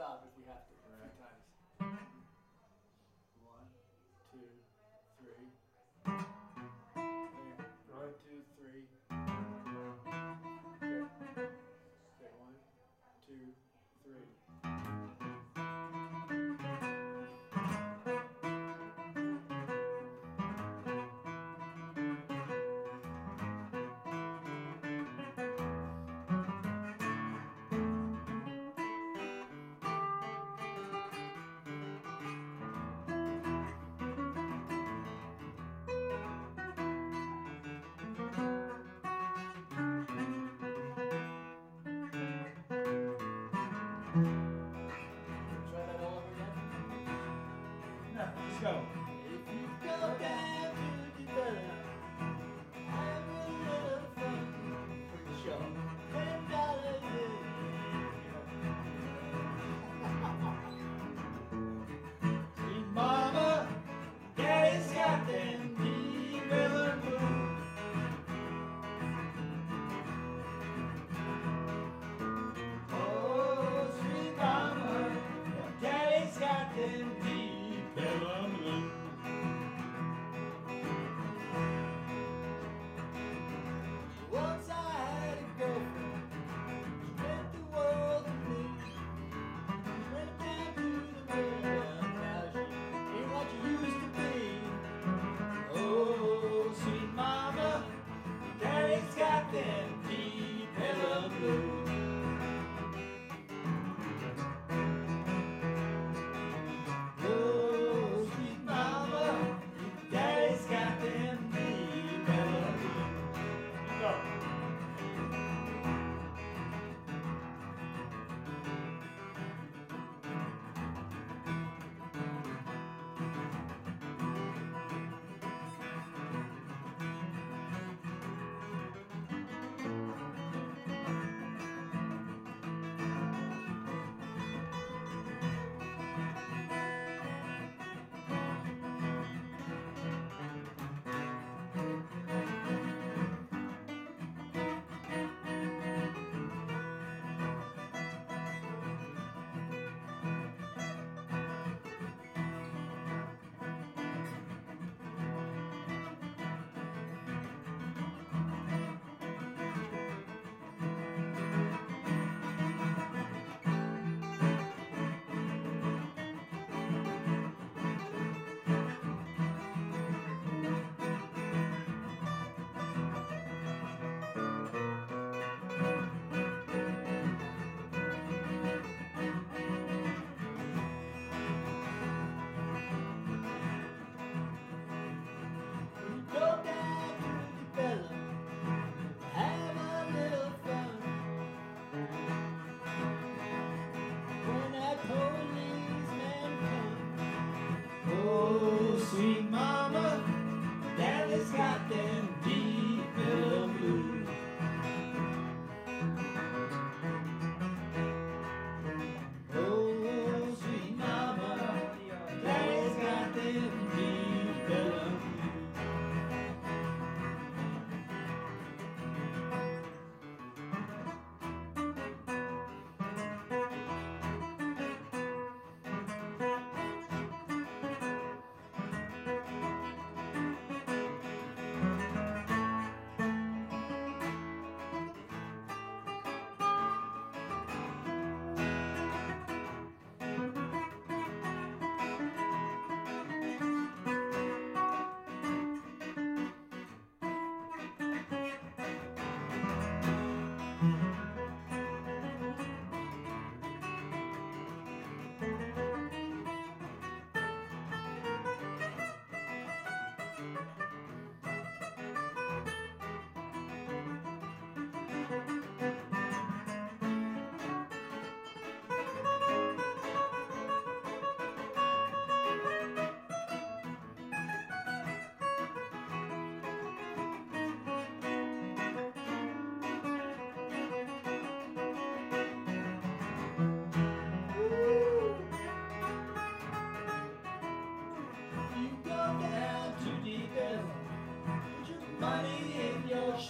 stop if we have to Try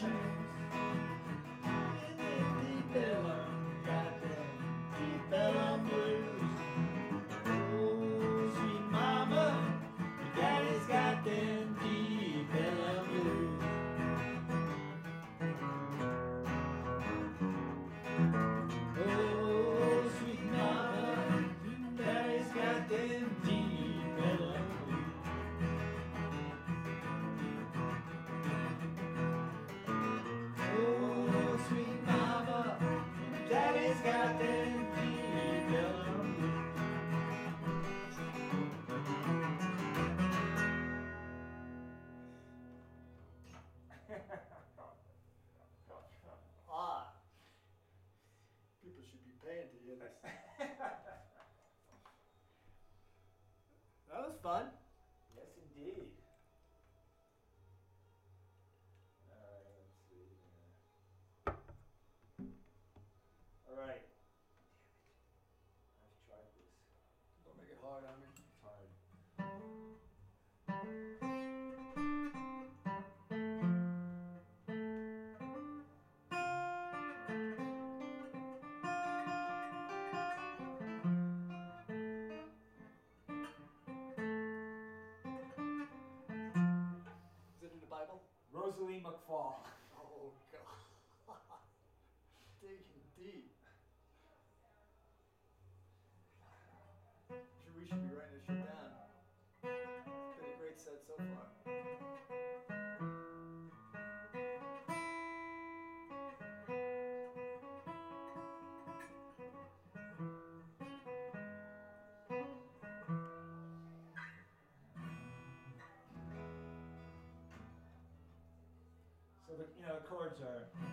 shame. McFall. Oh god. Digging deep. We should be writing this shit down. It's been a great set so far. know chords are.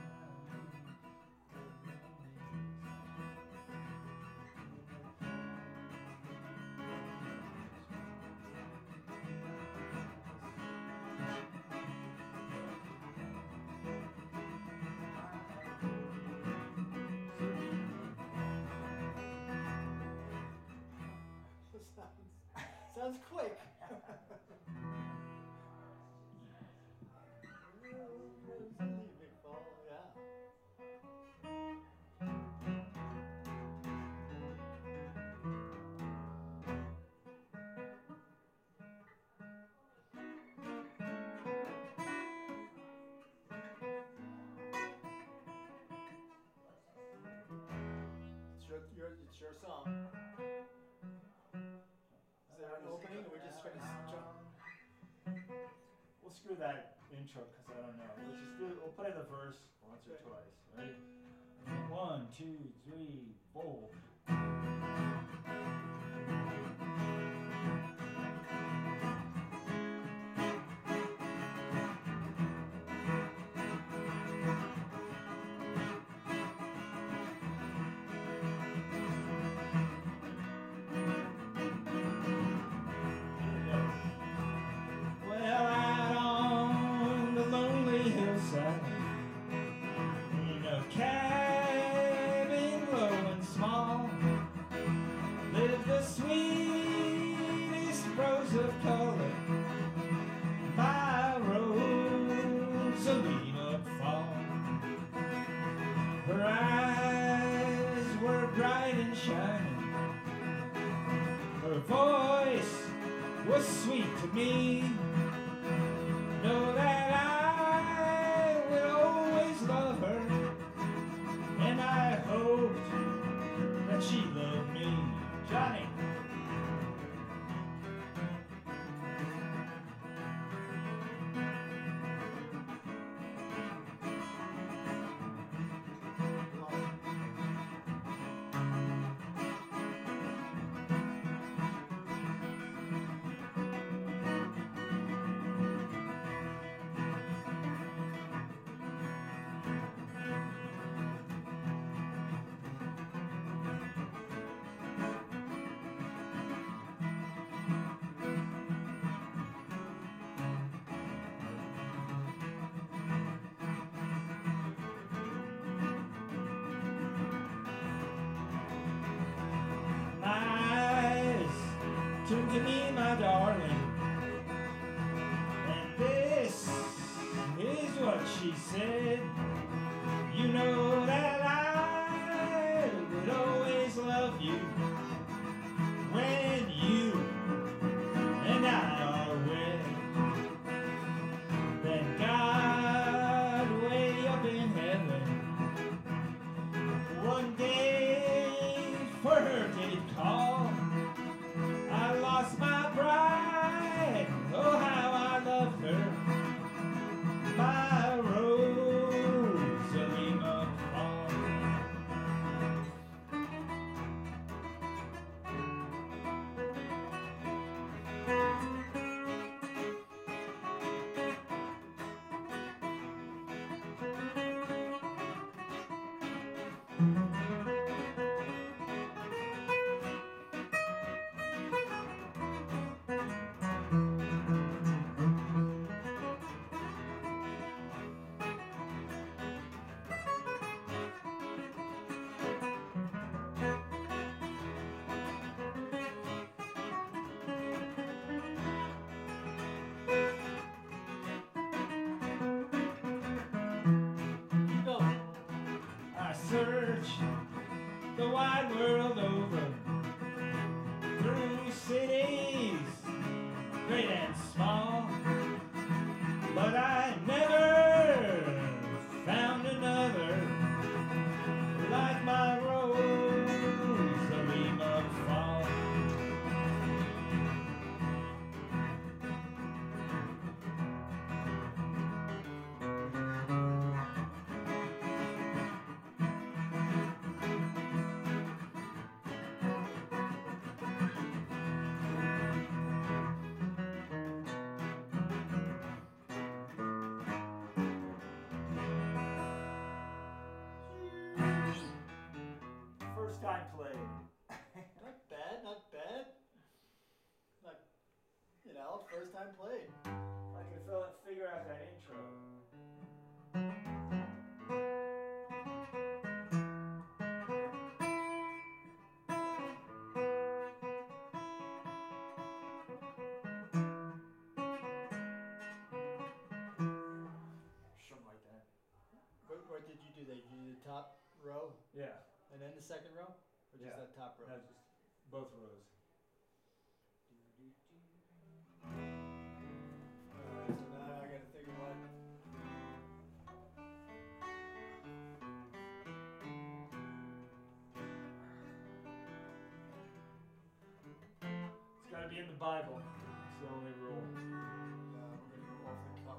your, your, it's your song. Is there an opening? We're just going to jump. We'll screw that intro because I don't know. We'll just do. We'll play the verse once or twice. Right? One, two, three, four. was sweet to me. she said, you know search the wide world over through cities, great and small. But I first time played. I can fill figure out that intro. Something like that. What, what did you do there? You do the top row Yeah. and then the second row? Or just Yeah. that top row? Just both rows. Be in the Bible. It's the only rule. Uh, we're gonna go off the cuff.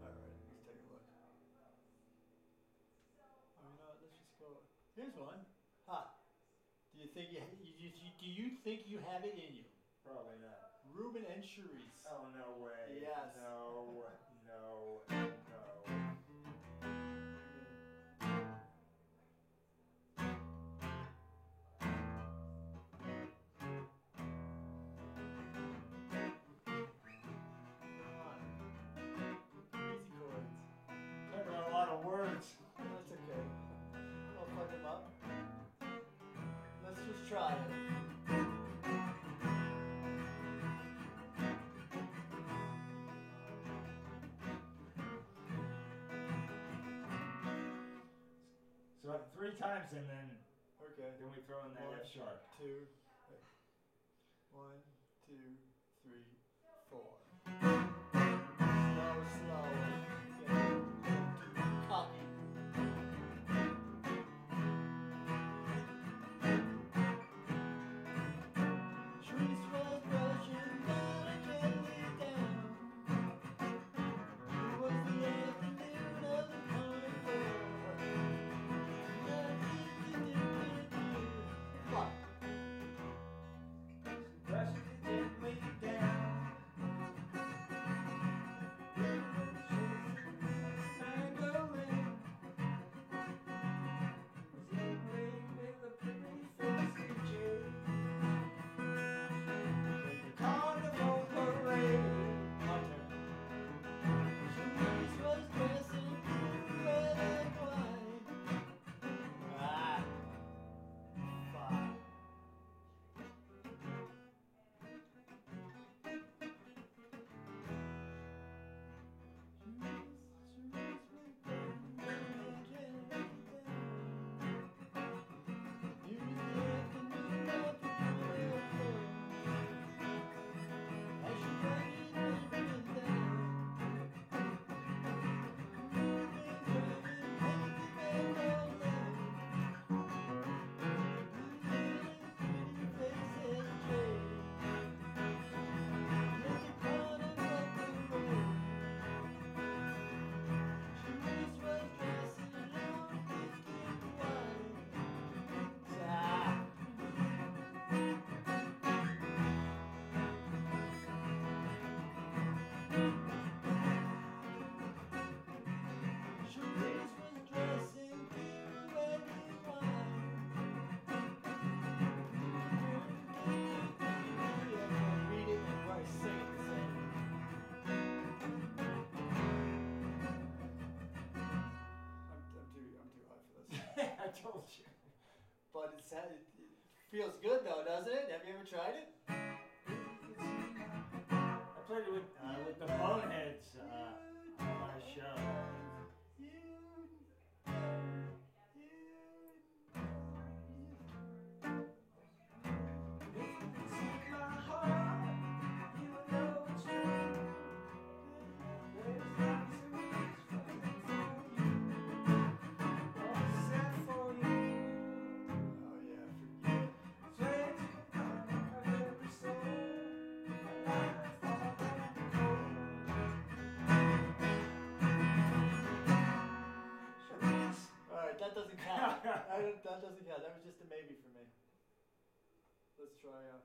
Alright, let's take a look. Oh, you know what? Let's just go. Here's one. Ha! Do you think you, ha- you, you, you do you think you have it in you? Probably not. Reuben and Cherise. Oh no way. Try it. So three times and then Okay. then we throw in that One, F sharp. Two. wait. One, two, three, But it's it, it Feels good though, doesn't it? Have you ever tried it? I played it with uh, with the Boneheads uh, on my show. Doesn't count. That doesn't count. That was just a maybe for me. Let's try uh